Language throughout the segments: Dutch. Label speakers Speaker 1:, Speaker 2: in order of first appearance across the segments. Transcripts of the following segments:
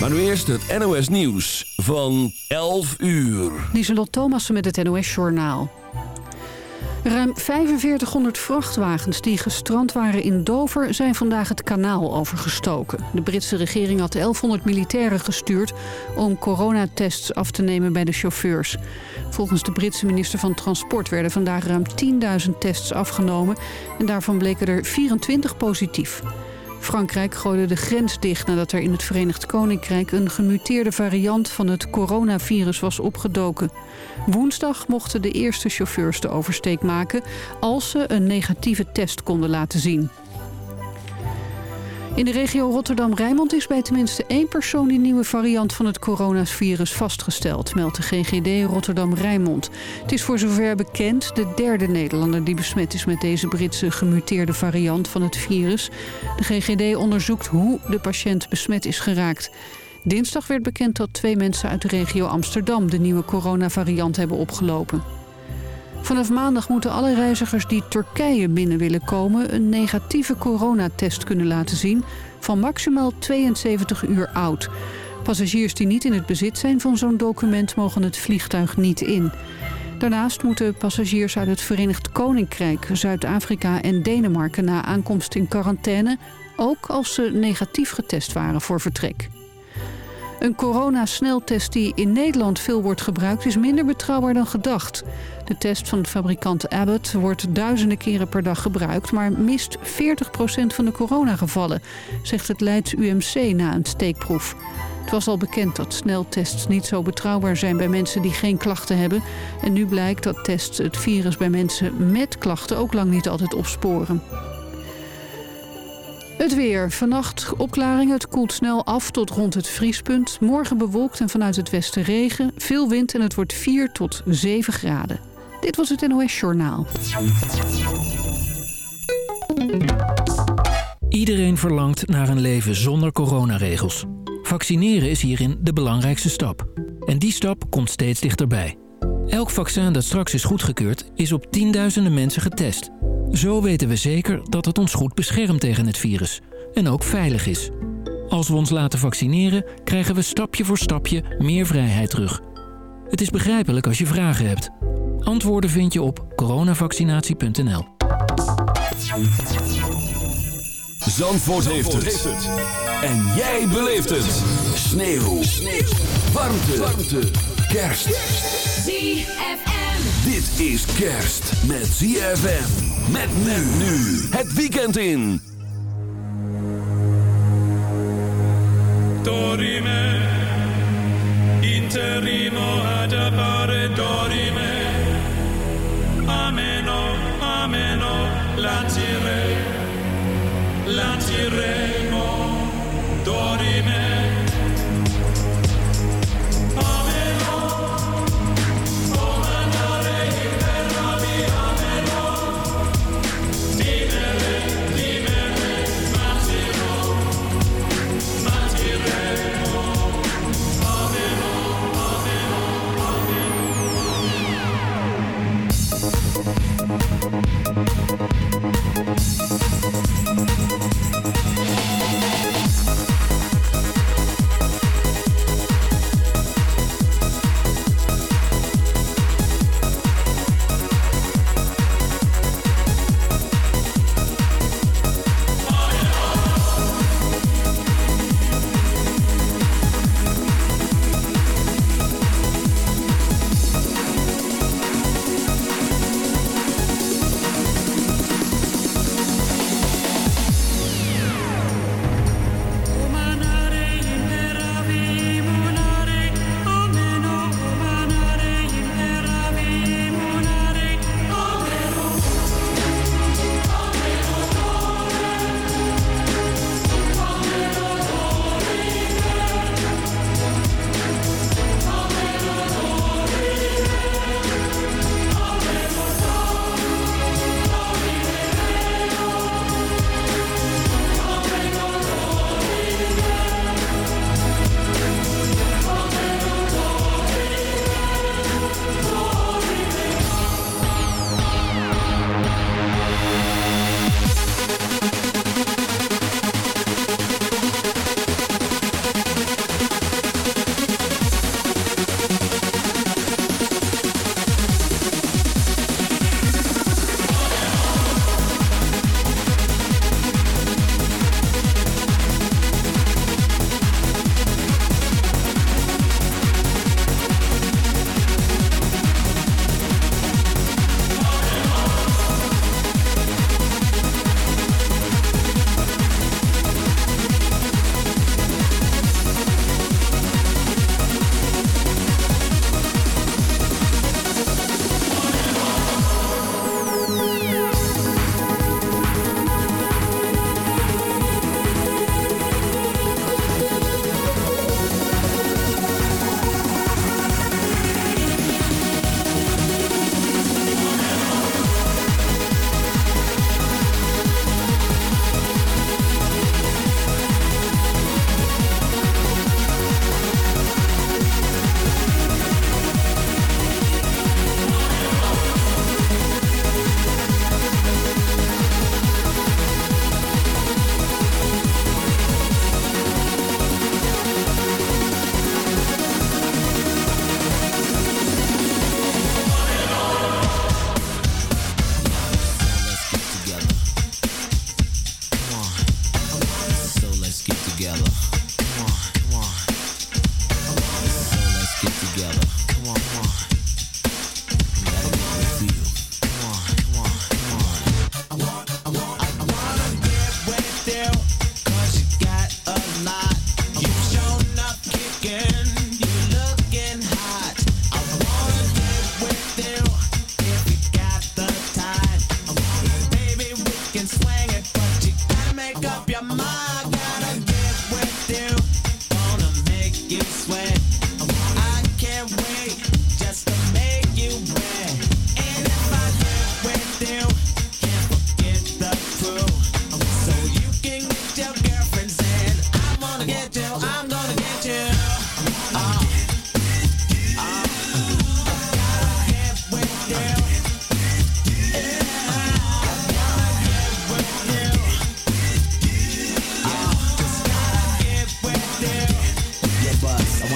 Speaker 1: Maar nu eerst het NOS Nieuws van 11 uur.
Speaker 2: Lieselot Thomassen met het NOS Journaal. Ruim 4500 vrachtwagens die gestrand waren in Dover... zijn vandaag het kanaal overgestoken. De Britse regering had 1100 militairen gestuurd... om coronatests af te nemen bij de chauffeurs. Volgens de Britse minister van Transport... werden vandaag ruim 10.000 tests afgenomen... en daarvan bleken er 24 positief. Frankrijk gooide de grens dicht nadat er in het Verenigd Koninkrijk... een gemuteerde variant van het coronavirus was opgedoken. Woensdag mochten de eerste chauffeurs de oversteek maken... als ze een negatieve test konden laten zien. In de regio Rotterdam-Rijnmond is bij tenminste één persoon... die nieuwe variant van het coronavirus vastgesteld, meldt de GGD Rotterdam-Rijnmond. Het is voor zover bekend de derde Nederlander die besmet is... met deze Britse gemuteerde variant van het virus. De GGD onderzoekt hoe de patiënt besmet is geraakt. Dinsdag werd bekend dat twee mensen uit de regio Amsterdam... de nieuwe coronavariant hebben opgelopen. Vanaf maandag moeten alle reizigers die Turkije binnen willen komen... een negatieve coronatest kunnen laten zien van maximaal 72 uur oud. Passagiers die niet in het bezit zijn van zo'n document... mogen het vliegtuig niet in. Daarnaast moeten passagiers uit het Verenigd Koninkrijk, Zuid-Afrika en Denemarken... na aankomst in quarantaine, ook als ze negatief getest waren voor vertrek. Een coronasneltest die in Nederland veel wordt gebruikt is minder betrouwbaar dan gedacht. De test van fabrikant Abbott wordt duizenden keren per dag gebruikt... maar mist 40% van de coronagevallen, zegt het Leids UMC na een steekproef. Het was al bekend dat sneltests niet zo betrouwbaar zijn bij mensen die geen klachten hebben. En nu blijkt dat tests het virus bij mensen met klachten ook lang niet altijd opsporen. Het weer. Vannacht opklaringen. Het koelt snel af tot rond het vriespunt. Morgen bewolkt en vanuit het westen regen. Veel wind en het wordt 4 tot 7 graden. Dit was het NOS Journaal.
Speaker 3: Iedereen verlangt naar een leven zonder coronaregels. Vaccineren is hierin de belangrijkste stap. En die stap komt steeds dichterbij. Elk vaccin dat straks is goedgekeurd is op tienduizenden mensen getest. Zo weten we zeker dat het ons goed beschermt tegen het virus. En ook veilig is. Als we ons laten vaccineren, krijgen we stapje voor stapje meer vrijheid terug. Het is begrijpelijk als je vragen hebt. Antwoorden vind je op coronavaccinatie.nl
Speaker 1: Zandvoort, heeft, het. En jij beleeft het. Sneeuw. Sneeuw. Warmte. Warmte. Kerst.
Speaker 4: ZFM.
Speaker 1: Dit is kerst met ZFM. Met men nu. Het weekend in.
Speaker 5: Dorime, interimo ad appare dorime. Ameno, ameno, lancire, lanciremo, dorime.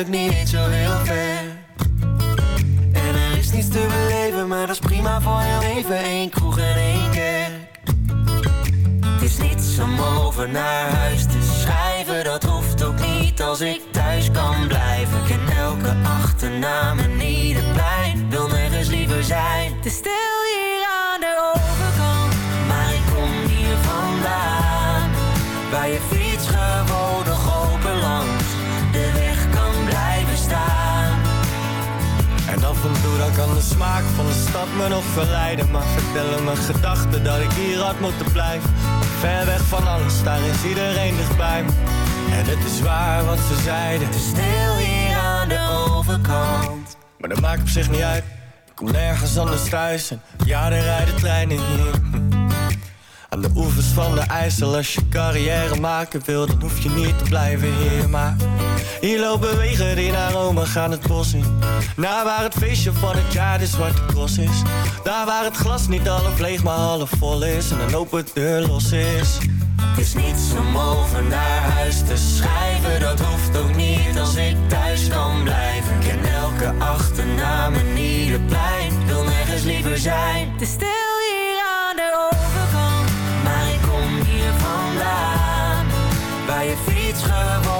Speaker 6: Is eigenlijk niet zo
Speaker 7: ja, er rijden treinen hier. Aan de oevers van de IJssel Als je carrière maken wil, dan hoef je niet te blijven hier Maar hier lopen wegen die naar Rome gaan het bos in. Naar waar het feestje van het jaar de zwarte cross is. Daar waar het glas niet half leeg maar half vol is En een open deur los is
Speaker 6: Het is niets om over naar huis te schrijven, dat hoeft ook niet als ik thuis kan blijven. Ik ken elke achternaam en ieder plein, wil nergens liever zijn.
Speaker 8: Te stil hier aan de overkant.
Speaker 6: Maar ik kom hier vandaan, waar je fiets gewoon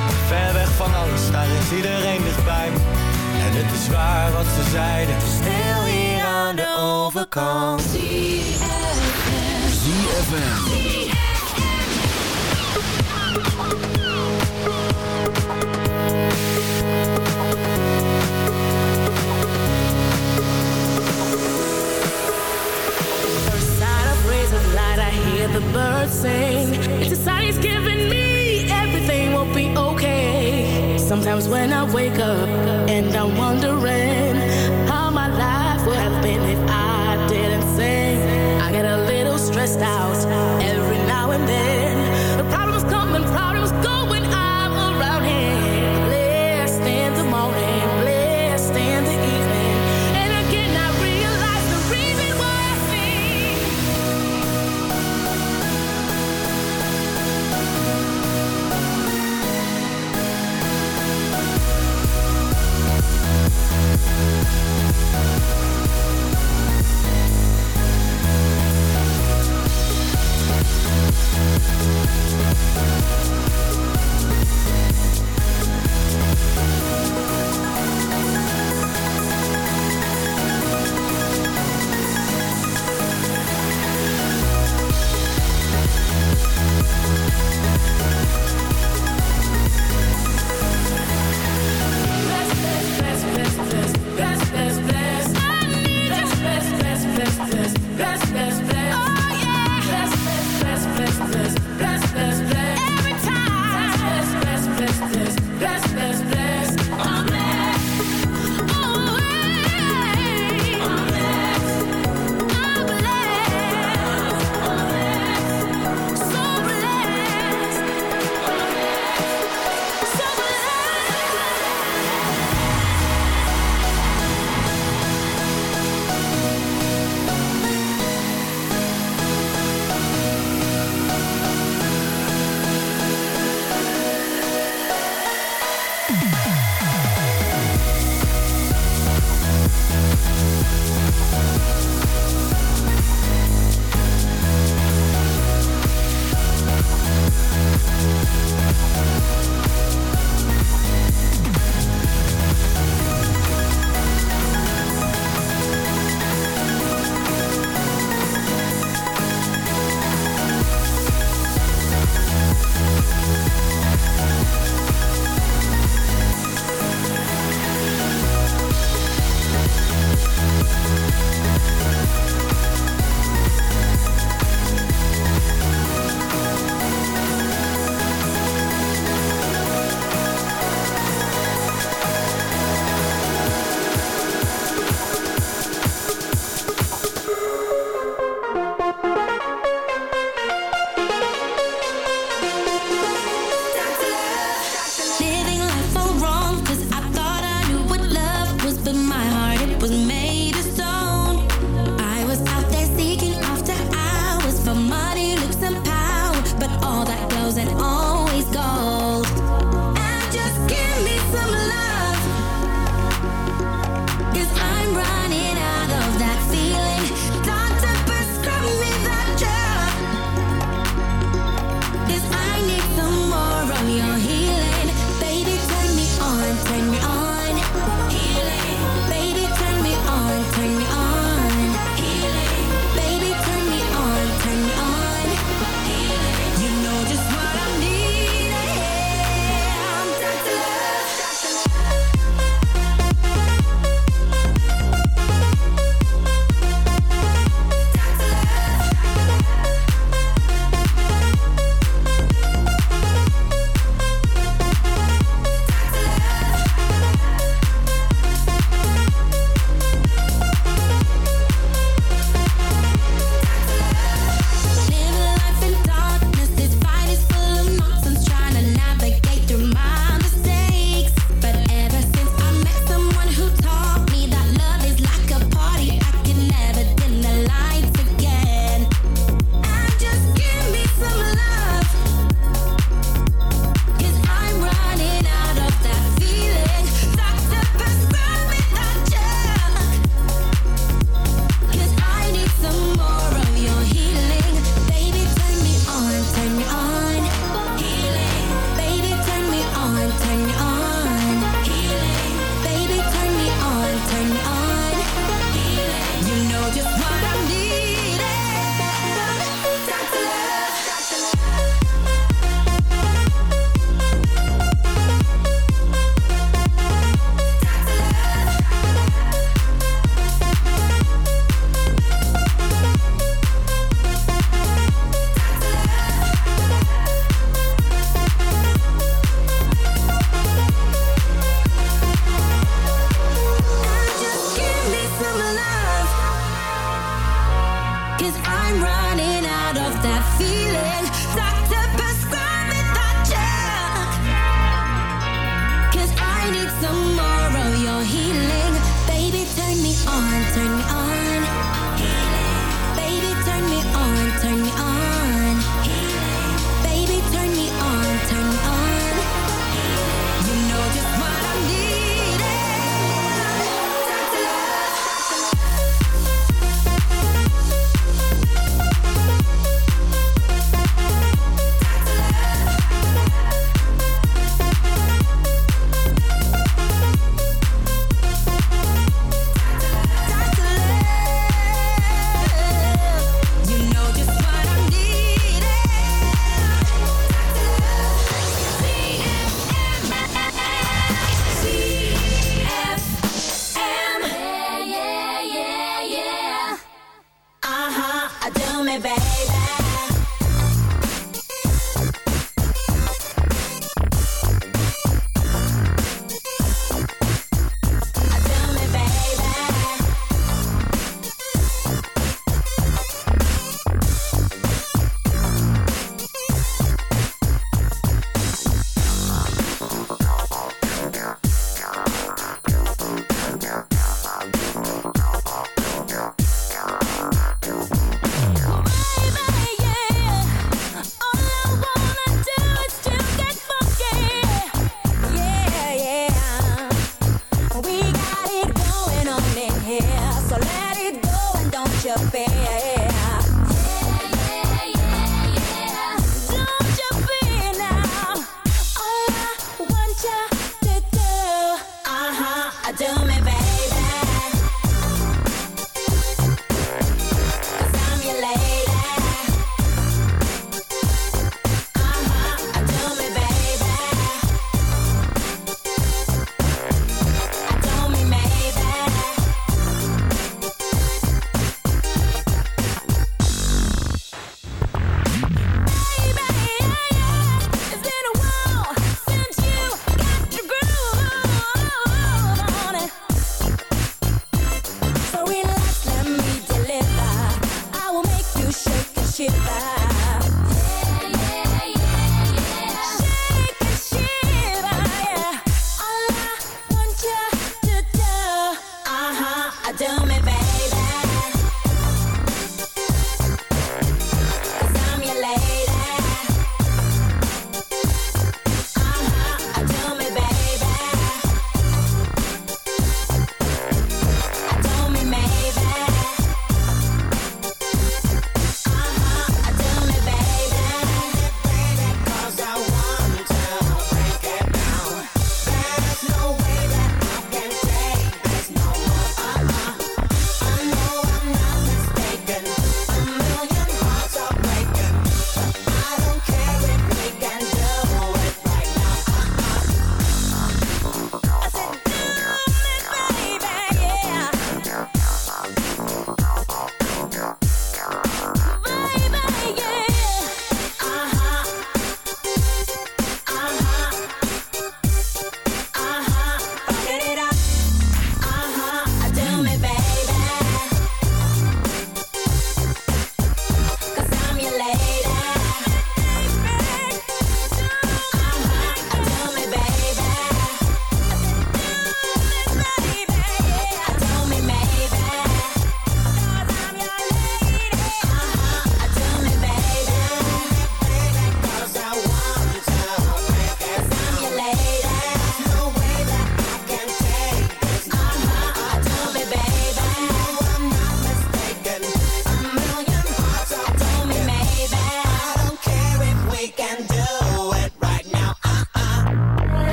Speaker 7: Ver weg van alles, daar is iedereen dichtbij me. En het is waar wat ze zeiden.
Speaker 6: Stil hier aan de overkant.
Speaker 1: ZFM.
Speaker 9: First sign of rays of light, I hear the birds sing. It's a sign he's giving me everything will be okay. Sometimes when I wake up and I'm wondering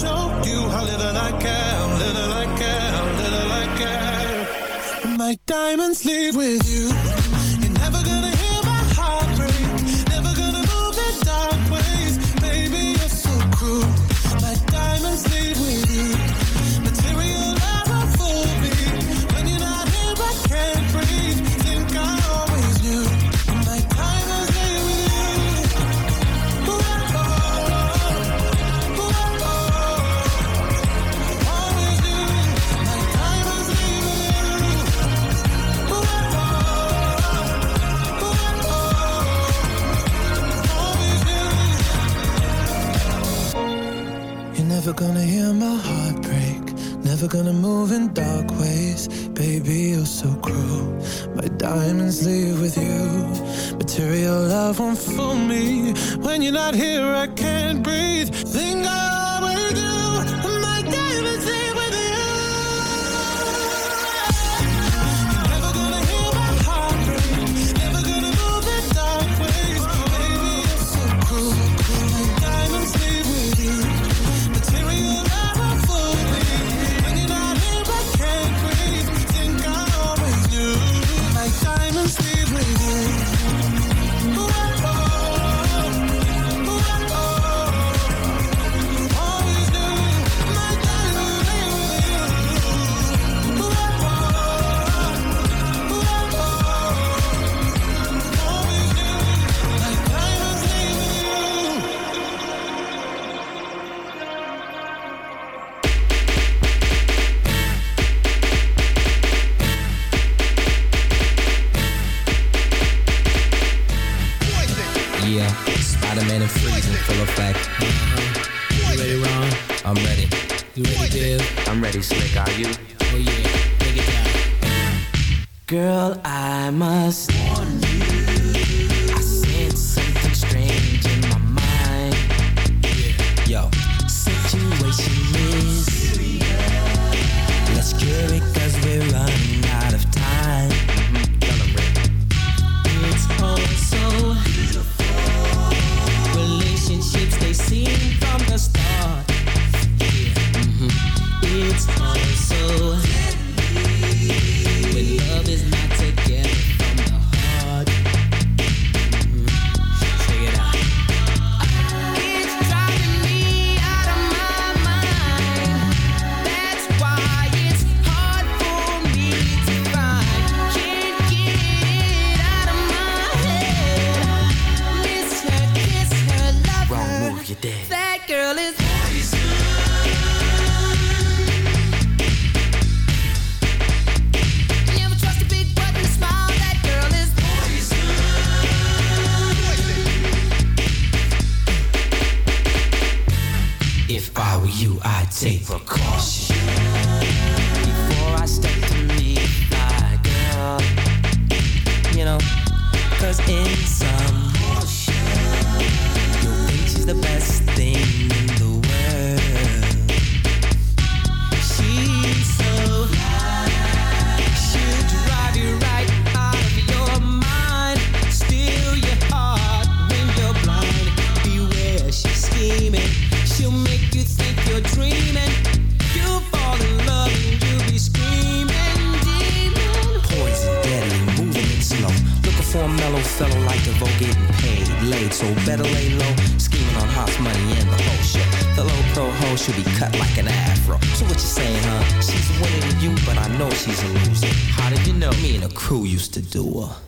Speaker 10: Show you how little I care, little I care, little I care. My diamonds leave with you.
Speaker 8: trust
Speaker 11: hoe should be cut like an afro. So what you saying, huh? She's winning you, but I know she's a loser. How did you know? Me and a crew used to do her.